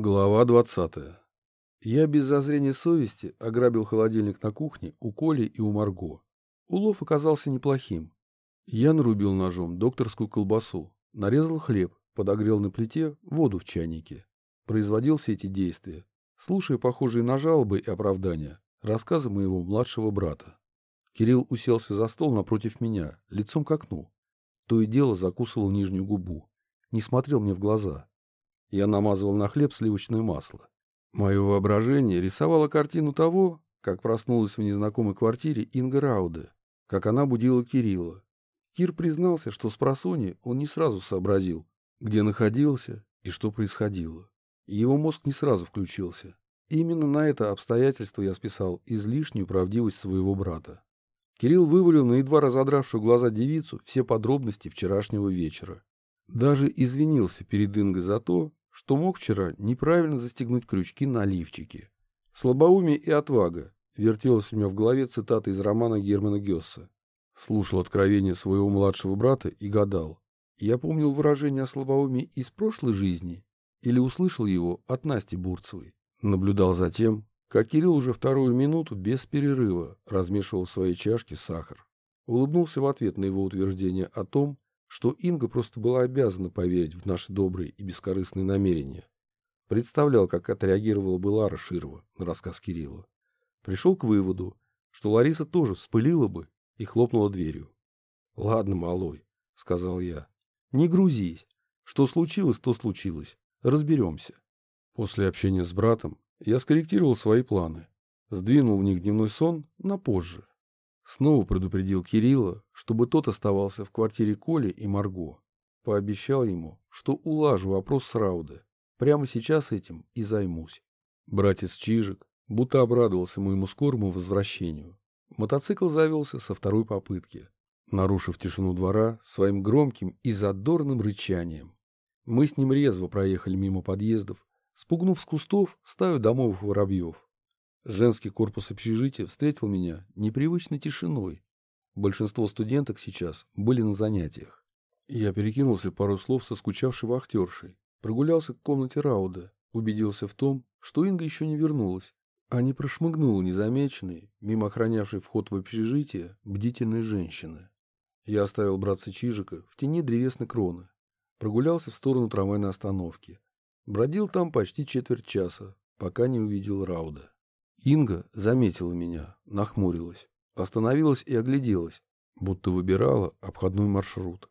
Глава двадцатая. Я без зазрения совести ограбил холодильник на кухне у Коли и у Марго. Улов оказался неплохим. Я нарубил ножом докторскую колбасу, нарезал хлеб, подогрел на плите воду в чайнике. Производил все эти действия, слушая похожие на жалобы и оправдания, рассказы моего младшего брата. Кирилл уселся за стол напротив меня, лицом к окну. То и дело закусывал нижнюю губу. Не смотрел мне в глаза. Я намазывал на хлеб сливочное масло. Мое воображение рисовало картину того, как проснулась в незнакомой квартире Инга Рауде, как она будила Кирилла. Кир признался, что с просони он не сразу сообразил, где находился и что происходило. Его мозг не сразу включился. именно на это обстоятельство я списал излишнюю правдивость своего брата. Кирилл вывалил на едва разодравшую глаза девицу все подробности вчерашнего вечера. Даже извинился перед Ингой за то, что мог вчера неправильно застегнуть крючки на лифчике. Слабоумие и отвага вертелась у меня в голове цитата из романа Германа Гесса. Слушал откровения своего младшего брата и гадал. Я помнил выражение о слабоумии из прошлой жизни или услышал его от Насти Бурцевой. Наблюдал за тем, как Кирилл уже вторую минуту без перерыва размешивал в своей чашке сахар. Улыбнулся в ответ на его утверждение о том, что Инга просто была обязана поверить в наши добрые и бескорыстные намерения. Представлял, как отреагировала бы Лара Широва на рассказ Кирилла. Пришел к выводу, что Лариса тоже вспылила бы и хлопнула дверью. «Ладно, малой», — сказал я, — «не грузись. Что случилось, то случилось. Разберемся». После общения с братом я скорректировал свои планы. Сдвинул в них дневной сон на позже. Снова предупредил Кирилла, чтобы тот оставался в квартире Коли и Марго. Пообещал ему, что улажу вопрос с Рауде. Прямо сейчас этим и займусь. Братец Чижик будто обрадовался моему скорому возвращению. Мотоцикл завелся со второй попытки, нарушив тишину двора своим громким и задорным рычанием. Мы с ним резво проехали мимо подъездов, спугнув с кустов стаю домовых воробьев. Женский корпус общежития встретил меня непривычной тишиной. Большинство студенток сейчас были на занятиях. Я перекинулся пару слов со скучавшей вахтершей, прогулялся к комнате Рауда, убедился в том, что Инга еще не вернулась, а не прошмыгнула незамеченной, мимо охранявшей вход в общежитие, бдительной женщины. Я оставил братца Чижика в тени древесной кроны, прогулялся в сторону трамвайной остановки, бродил там почти четверть часа, пока не увидел Рауда. Инга заметила меня, нахмурилась, остановилась и огляделась, будто выбирала обходной маршрут.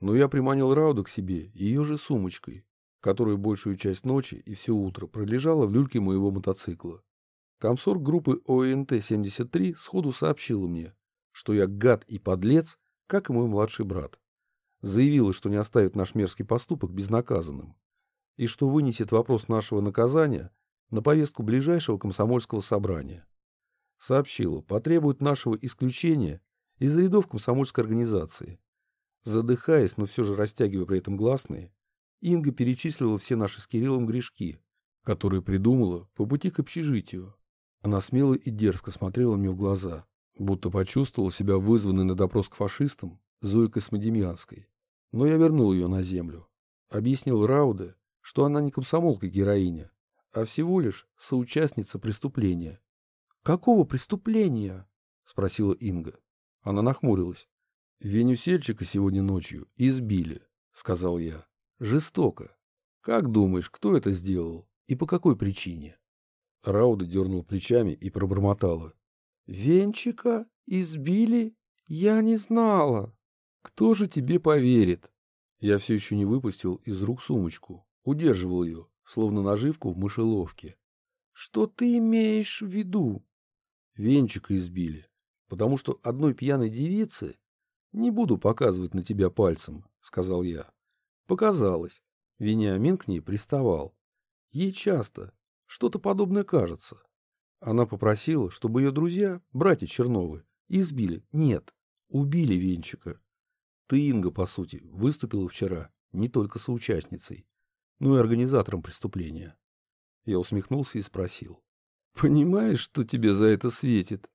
Но я приманил Рауду к себе ее же сумочкой, которая большую часть ночи и все утро пролежала в люльке моего мотоцикла. Комсорг группы ОНТ-73 сходу сообщила мне, что я гад и подлец, как и мой младший брат. Заявила, что не оставит наш мерзкий поступок безнаказанным, и что вынесет вопрос нашего наказания на повестку ближайшего комсомольского собрания. Сообщила, потребует нашего исключения из рядов комсомольской организации. Задыхаясь, но все же растягивая при этом гласные, Инга перечислила все наши с Кириллом грешки, которые придумала по пути к общежитию. Она смело и дерзко смотрела мне в глаза, будто почувствовала себя вызванной на допрос к фашистам Зоей Космодемьянской. Но я вернул ее на землю. Объяснил Рауде, что она не комсомолка-героиня, а всего лишь соучастница преступления. «Какого преступления?» — спросила Инга. Она нахмурилась. «Веню Сельчика сегодня ночью избили», — сказал я. «Жестоко. Как думаешь, кто это сделал и по какой причине?» Рауда дернул плечами и пробормотала. «Венчика избили? Я не знала. Кто же тебе поверит?» Я все еще не выпустил из рук сумочку, удерживал ее, словно наживку в мышеловке. — Что ты имеешь в виду? Венчика избили, потому что одной пьяной девице... Не буду показывать на тебя пальцем, — сказал я. Показалось. Вениамин к ней приставал. Ей часто что-то подобное кажется. Она попросила, чтобы ее друзья, братья Черновы, избили. Нет, убили Венчика. Ты, Инга, по сути, выступила вчера не только соучастницей, ну и организатором преступления. Я усмехнулся и спросил. «Понимаешь, что тебе за это светит?»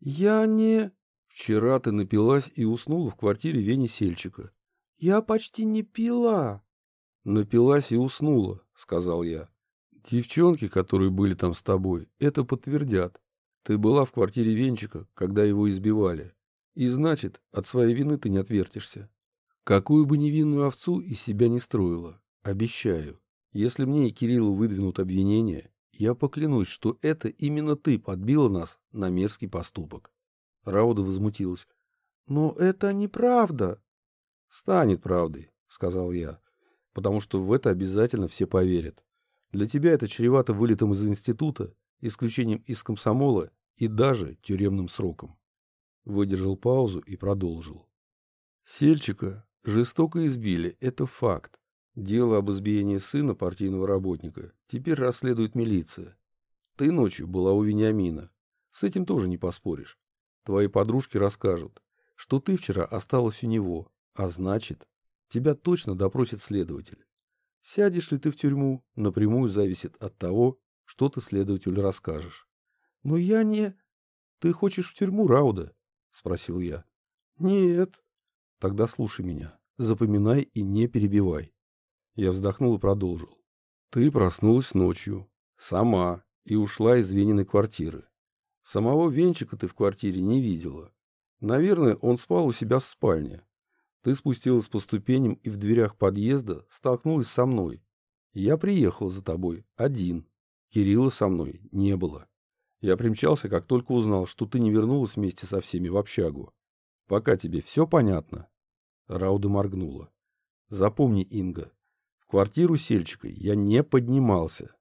«Я не...» «Вчера ты напилась и уснула в квартире Вени Сельчика». «Я почти не пила». «Напилась и уснула», — сказал я. Девчонки, которые были там с тобой, это подтвердят. Ты была в квартире Венчика, когда его избивали. И значит, от своей вины ты не отвертишься. Какую бы невинную овцу из себя не строила, обещаю, если мне и Кириллу выдвинут обвинения, я поклянусь, что это именно ты подбила нас на мерзкий поступок. Рауда возмутилась. Но это неправда. Станет правдой, сказал я, потому что в это обязательно все поверят. Для тебя это чревато вылетом из института, исключением из комсомола и даже тюремным сроком. Выдержал паузу и продолжил. Сельчика жестоко избили, это факт. Дело об избиении сына партийного работника теперь расследует милиция. Ты ночью была у Вениамина. С этим тоже не поспоришь. Твои подружки расскажут, что ты вчера осталась у него, а значит, тебя точно допросит следователь. Сядешь ли ты в тюрьму, напрямую зависит от того, что ты следователю расскажешь. — Но я не... — Ты хочешь в тюрьму, Рауда? — спросил я. — Нет. — Тогда слушай меня, запоминай и не перебивай. Я вздохнул и продолжил. Ты проснулась ночью, сама, и ушла из Вениной квартиры. Самого Венчика ты в квартире не видела. Наверное, он спал у себя в спальне. Ты спустилась по ступеням и в дверях подъезда столкнулась со мной. Я приехал за тобой, один. Кирилла со мной не было. Я примчался, как только узнал, что ты не вернулась вместе со всеми в общагу. Пока тебе все понятно?» Рауда моргнула. «Запомни, Инга, квартиру сельчика я не поднимался.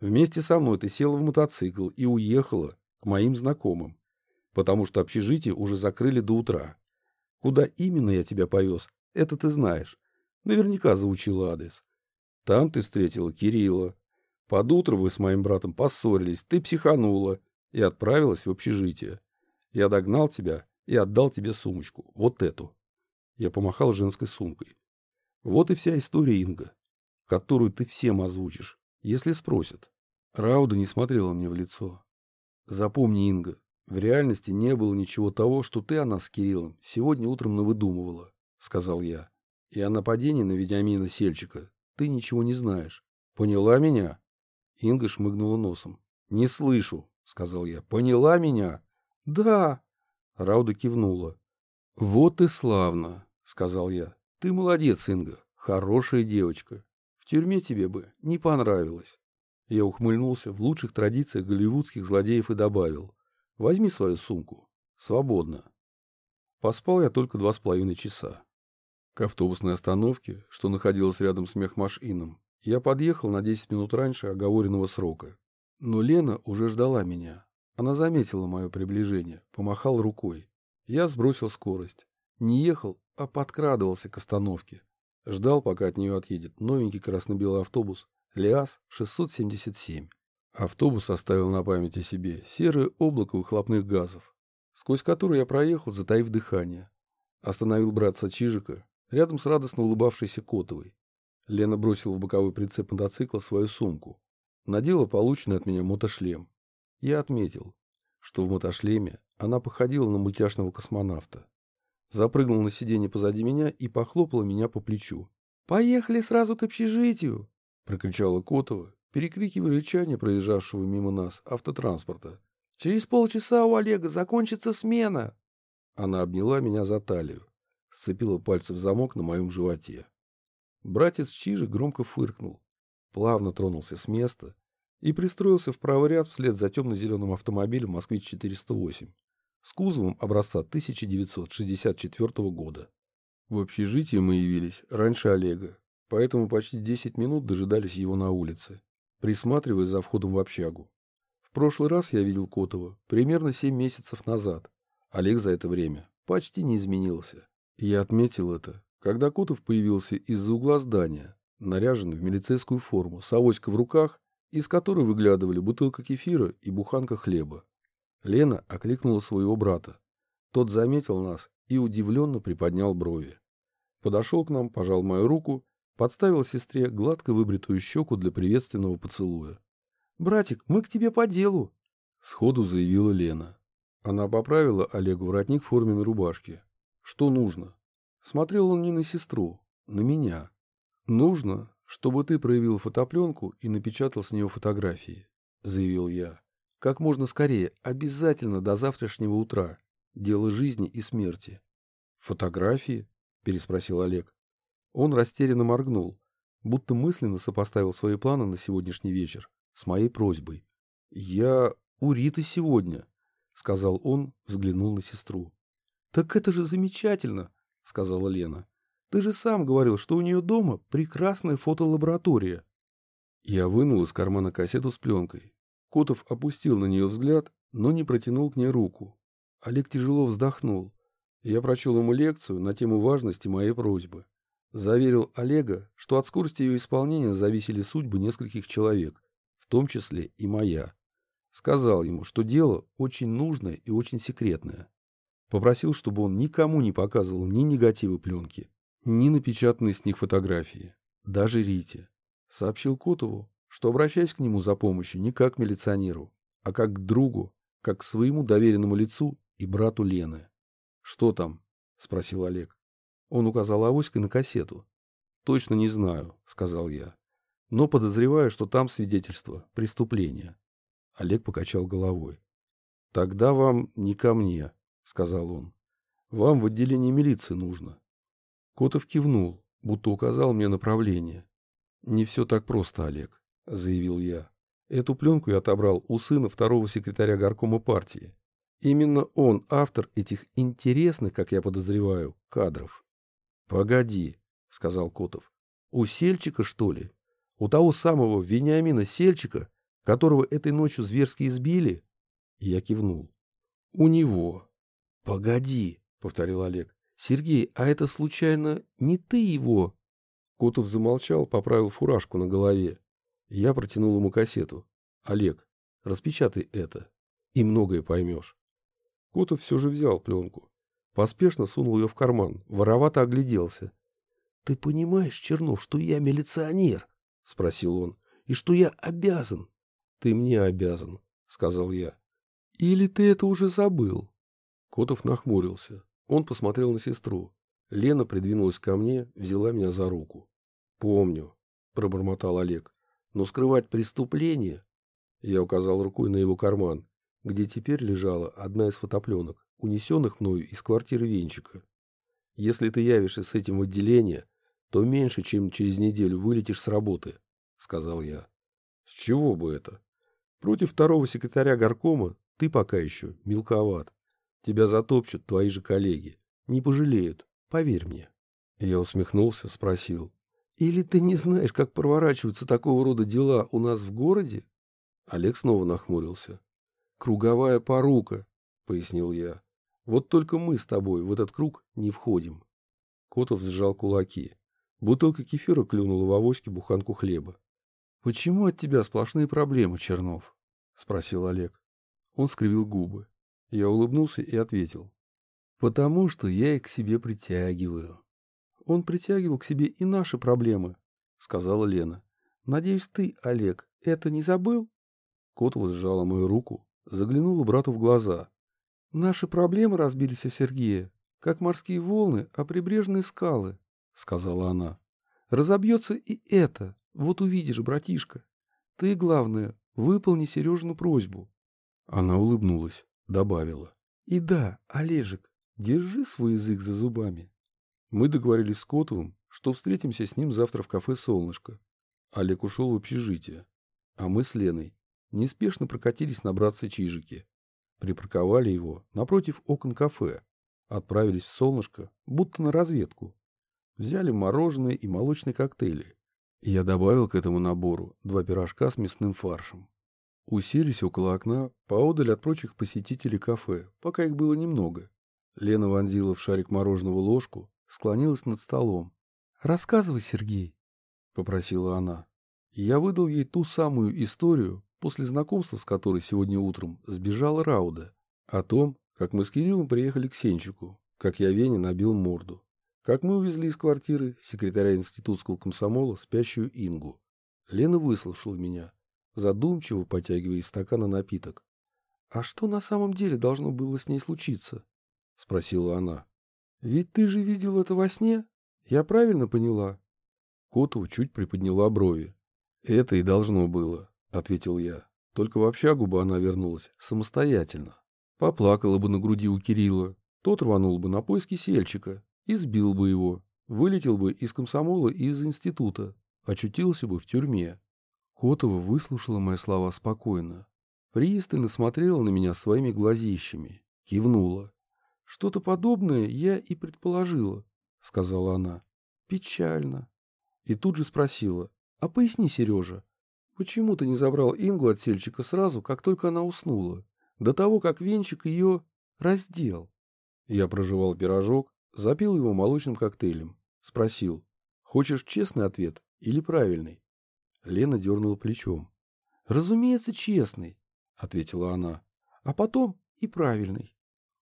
Вместе со мной ты села в мотоцикл и уехала к моим знакомым, потому что общежитие уже закрыли до утра. Куда именно я тебя повез, это ты знаешь. Наверняка заучила адрес. Там ты встретила Кирилла. Под утро вы с моим братом поссорились, ты психанула и отправилась в общежитие. Я догнал тебя и отдал тебе сумочку, вот эту. Я помахал женской сумкой. Вот и вся история, Инга которую ты всем озвучишь, если спросят. Рауда не смотрела мне в лицо. Запомни, Инга, в реальности не было ничего того, что ты о нас с Кириллом сегодня утром навыдумывала, сказал я. И о нападении на Ведямина Сельчика ты ничего не знаешь. Поняла меня? Инга шмыгнула носом. Не слышу, сказал я. Поняла меня? Да. Рауда кивнула. Вот и славно, сказал я. Ты молодец, Инга, хорошая девочка. Тюрьме тебе бы не понравилось. Я ухмыльнулся в лучших традициях голливудских злодеев и добавил. Возьми свою сумку. Свободно. Поспал я только два с половиной часа. К автобусной остановке, что находилась рядом с мехмашином, я подъехал на 10 минут раньше оговоренного срока. Но Лена уже ждала меня. Она заметила мое приближение, помахал рукой. Я сбросил скорость. Не ехал, а подкрадывался к остановке. Ждал, пока от нее отъедет новенький красно-белый автобус ЛиАЗ-677. Автобус оставил на память о себе серое облако выхлопных газов, сквозь которое я проехал, затаив дыхание. Остановил братца Чижика рядом с радостно улыбавшейся Котовой. Лена бросила в боковой прицеп мотоцикла свою сумку. Надела полученный от меня мотошлем. Я отметил, что в мотошлеме она походила на мультяшного космонавта запрыгнул на сиденье позади меня и похлопала меня по плечу. «Поехали сразу к общежитию!» — прокричала Котова, перекрикивая рычание проезжавшего мимо нас автотранспорта. «Через полчаса у Олега закончится смена!» Она обняла меня за талию, сцепила пальцы в замок на моем животе. Братец Чижи громко фыркнул, плавно тронулся с места и пристроился в правый ряд вслед за темно-зеленым автомобилем «Москвич-408» с кузовом образца 1964 года. В общежитии мы явились раньше Олега, поэтому почти 10 минут дожидались его на улице, присматривая за входом в общагу. В прошлый раз я видел Котова примерно 7 месяцев назад. Олег за это время почти не изменился. Я отметил это, когда Котов появился из-за угла здания, наряженный в милицейскую форму, с авоськой в руках, из которой выглядывали бутылка кефира и буханка хлеба. Лена окликнула своего брата. Тот заметил нас и удивленно приподнял брови. Подошел к нам, пожал мою руку, подставил сестре гладко выбритую щеку для приветственного поцелуя. «Братик, мы к тебе по делу!» — сходу заявила Лена. Она поправила Олегу воротник форменной рубашки. «Что нужно?» Смотрел он не на сестру, на меня. «Нужно, чтобы ты проявил фотопленку и напечатал с нее фотографии, заявил я. Как можно скорее, обязательно до завтрашнего утра. Дело жизни и смерти. Фотографии? переспросил Олег. Он растерянно моргнул, будто мысленно сопоставил свои планы на сегодняшний вечер с моей просьбой. «Я у Риты сегодня», — сказал он, взглянул на сестру. «Так это же замечательно», — сказала Лена. «Ты же сам говорил, что у нее дома прекрасная фотолаборатория». Я вынул из кармана кассету с пленкой. Котов опустил на нее взгляд, но не протянул к ней руку. Олег тяжело вздохнул. Я прочел ему лекцию на тему важности моей просьбы. Заверил Олега, что от скорости ее исполнения зависели судьбы нескольких человек, в том числе и моя. Сказал ему, что дело очень нужное и очень секретное. Попросил, чтобы он никому не показывал ни негативы пленки, ни напечатанные с них фотографии, даже Рите. Сообщил Котову, что обращаясь к нему за помощью не как к милиционеру, а как к другу, как к своему доверенному лицу и брату Лены. «Что там?» — спросил Олег. Он указал авоськой на кассету. «Точно не знаю», — сказал я. «Но подозреваю, что там свидетельство преступления». Олег покачал головой. «Тогда вам не ко мне», — сказал он. «Вам в отделение милиции нужно». Котов кивнул, будто указал мне направление. «Не все так просто, Олег», — заявил я. «Эту пленку я отобрал у сына второго секретаря горкома партии. Именно он автор этих интересных, как я подозреваю, кадров». «Погоди», — сказал Котов. «У Сельчика, что ли? У того самого Вениамина Сельчика, которого этой ночью зверски избили?» Я кивнул. «У него». «Погоди», — повторил Олег. «Сергей, а это случайно не ты его?» Котов замолчал, поправил фуражку на голове. Я протянул ему кассету. «Олег, распечатай это, и многое поймешь». Котов все же взял пленку. Поспешно сунул ее в карман, воровато огляделся. — Ты понимаешь, Чернов, что я милиционер? — спросил он. — И что я обязан? — Ты мне обязан, — сказал я. — Или ты это уже забыл? Котов нахмурился. Он посмотрел на сестру. Лена придвинулась ко мне, взяла меня за руку. — Помню, — пробормотал Олег. — Но скрывать преступление... Я указал рукой на его карман, где теперь лежала одна из фотопленок унесенных мною из квартиры Венчика. Если ты явишься с этим в отделение, то меньше, чем через неделю вылетишь с работы, — сказал я. С чего бы это? Против второго секретаря горкома ты пока еще мелковат. Тебя затопчут твои же коллеги. Не пожалеют, поверь мне. Я усмехнулся, спросил. Или ты не знаешь, как проворачиваются такого рода дела у нас в городе? Олег снова нахмурился. Круговая порука, — пояснил я. Вот только мы с тобой в этот круг не входим. Котов сжал кулаки. Бутылка кефира клюнула в авоське буханку хлеба. — Почему от тебя сплошные проблемы, Чернов? — спросил Олег. Он скривил губы. Я улыбнулся и ответил. — Потому что я их к себе притягиваю. — Он притягивал к себе и наши проблемы, — сказала Лена. — Надеюсь, ты, Олег, это не забыл? Котова сжала мою руку, заглянула брату в глаза — «Наши проблемы разбились о Сергея, как морские волны о прибрежные скалы», — сказала она. «Разобьется и это, вот увидишь, братишка. Ты, главное, выполни Сережину просьбу». Она улыбнулась, добавила. «И да, Олежек, держи свой язык за зубами». Мы договорились с Котовым, что встретимся с ним завтра в кафе «Солнышко». Олег ушел в общежитие, а мы с Леной неспешно прокатились на братце Чижики. Припарковали его напротив окон кафе. Отправились в солнышко, будто на разведку. Взяли мороженое и молочные коктейли. Я добавил к этому набору два пирожка с мясным фаршем. Уселись около окна, поодаль от прочих посетителей кафе, пока их было немного. Лена вонзила в шарик мороженого ложку, склонилась над столом. «Рассказывай, Сергей», — попросила она. я выдал ей ту самую историю, после знакомства с которой сегодня утром сбежала Рауда, о том, как мы с Кириллом приехали к Сенчику, как я Вене набил морду, как мы увезли из квартиры секретаря институтского комсомола спящую Ингу. Лена выслушала меня, задумчиво потягивая из стакана напиток. «А что на самом деле должно было с ней случиться?» — спросила она. «Ведь ты же видел это во сне? Я правильно поняла?» Котова чуть приподняла брови. «Это и должно было», — ответил я. «Только в общагу бы она вернулась самостоятельно. Поплакала бы на груди у Кирилла, тот рванул бы на поиски сельчика, избил бы его, вылетел бы из комсомола и из института, очутился бы в тюрьме». Котова выслушала мои слова спокойно. Пристально смотрела на меня своими глазищами, кивнула. «Что-то подобное я и предположила», — сказала она. «Печально». И тут же спросила, «А поясни, Сережа, почему ты не забрал Ингу от сельчика сразу, как только она уснула, до того, как венчик ее раздел?» Я прожевал пирожок, запил его молочным коктейлем, спросил, «Хочешь честный ответ или правильный?» Лена дернула плечом. «Разумеется, честный», — ответила она, «а потом и правильный».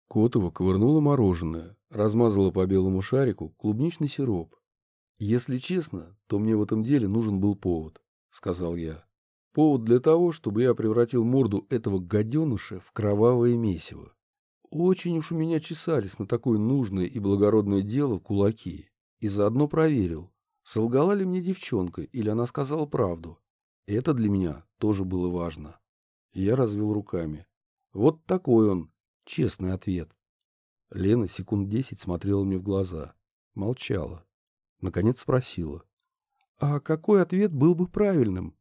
Котова ковырнула мороженое, размазала по белому шарику клубничный сироп. «Если честно, то мне в этом деле нужен был повод», — сказал я. «Повод для того, чтобы я превратил морду этого гаденыша в кровавое месиво. Очень уж у меня чесались на такое нужное и благородное дело кулаки. И заодно проверил, солгала ли мне девчонка или она сказала правду. Это для меня тоже было важно». Я развел руками. Вот такой он, Честный ответ. Лена секунд десять смотрела мне в глаза. Молчала. Наконец спросила. «А какой ответ был бы правильным?»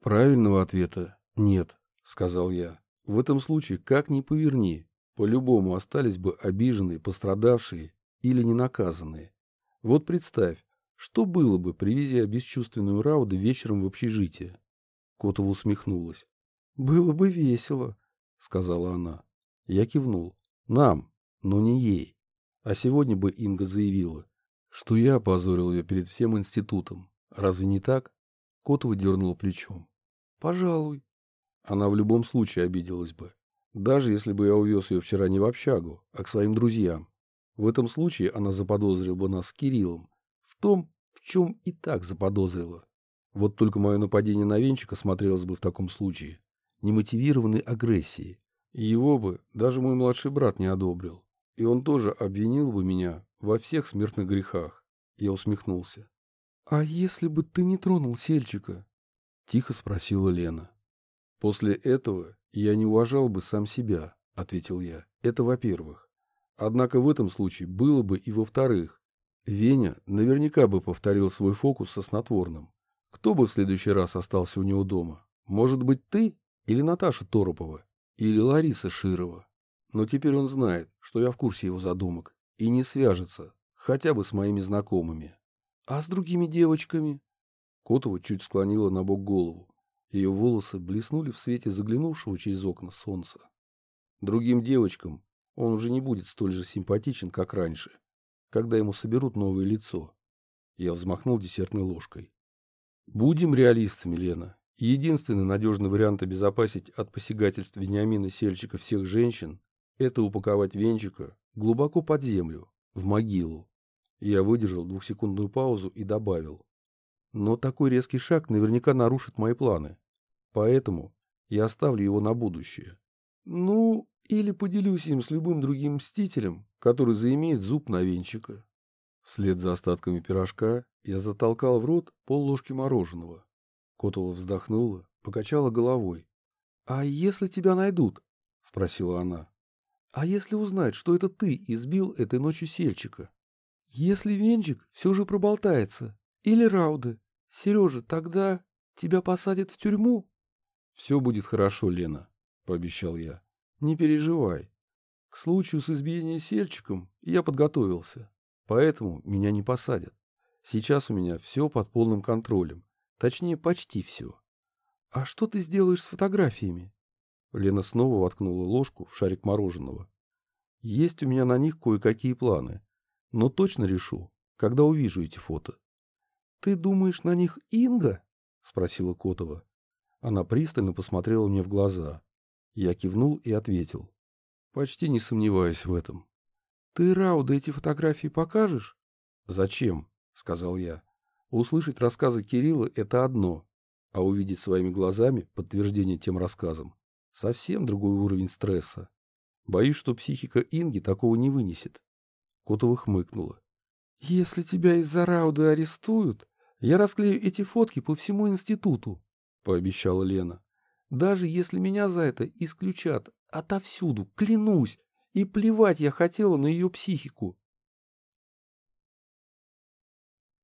«Правильного ответа нет», — сказал я. «В этом случае, как ни поверни, по-любому остались бы обиженные, пострадавшие или ненаказанные. Вот представь, что было бы, привезя бесчувственную Рауду вечером в общежитие?» Котова усмехнулась. «Было бы весело», — сказала она. Я кивнул. Нам, но не ей. А сегодня бы Инга заявила, что я опозорил ее перед всем институтом. Разве не так? Котова дернула плечом. Пожалуй. Она в любом случае обиделась бы. Даже если бы я увез ее вчера не в общагу, а к своим друзьям. В этом случае она заподозрила бы нас с Кириллом. В том, в чем и так заподозрила. Вот только мое нападение на Венчика смотрелось бы в таком случае немотивированной агрессией, его бы даже мой младший брат не одобрил. И он тоже обвинил бы меня во всех смертных грехах. Я усмехнулся. — А если бы ты не тронул Сельчика? — тихо спросила Лена. — После этого я не уважал бы сам себя, — ответил я. Это во-первых. Однако в этом случае было бы и во-вторых. Веня наверняка бы повторил свой фокус со снотворным. Кто бы в следующий раз остался у него дома? Может быть, ты или Наташа Торопова? Или Лариса Широва. Но теперь он знает, что я в курсе его задумок, и не свяжется, хотя бы с моими знакомыми. А с другими девочками? Котова чуть склонила на бок голову. Ее волосы блеснули в свете заглянувшего через окна солнца. Другим девочкам он уже не будет столь же симпатичен, как раньше, когда ему соберут новое лицо. Я взмахнул десертной ложкой. Будем реалистами, Лена. Единственный надежный вариант обезопасить от посягательств Вениамина Сельчика всех женщин – это упаковать Венчика глубоко под землю, в могилу. Я выдержал двухсекундную паузу и добавил. Но такой резкий шаг наверняка нарушит мои планы. Поэтому я оставлю его на будущее. Ну, или поделюсь им с любым другим мстителем, который заимеет зуб на Венчика. Вслед за остатками пирожка я затолкал в рот пол ложки мороженого. Котова вздохнула, покачала головой. — А если тебя найдут? — спросила она. — А если узнать, что это ты избил этой ночью сельчика? Если Венчик все же проболтается, или Рауды, Сережа, тогда тебя посадят в тюрьму? — Все будет хорошо, Лена, — пообещал я. — Не переживай. К случаю с избиением сельчиком я подготовился, поэтому меня не посадят. Сейчас у меня все под полным контролем. Точнее, почти все. «А что ты сделаешь с фотографиями?» Лена снова воткнула ложку в шарик мороженого. «Есть у меня на них кое-какие планы, но точно решу, когда увижу эти фото». «Ты думаешь, на них Инга?» — спросила Котова. Она пристально посмотрела мне в глаза. Я кивнул и ответил. «Почти не сомневаюсь в этом». «Ты Рауда эти фотографии покажешь?» «Зачем?» — сказал я. Услышать рассказы Кирилла – это одно, а увидеть своими глазами подтверждение тем рассказам – совсем другой уровень стресса. Боюсь, что психика Инги такого не вынесет. Котова хмыкнула. «Если тебя из-за Рауда арестуют, Я расклею эти фотки по всему институту, пообещала Лена. Даже если меня за это исключат отовсюду, клянусь, и плевать я хотела на ее психику.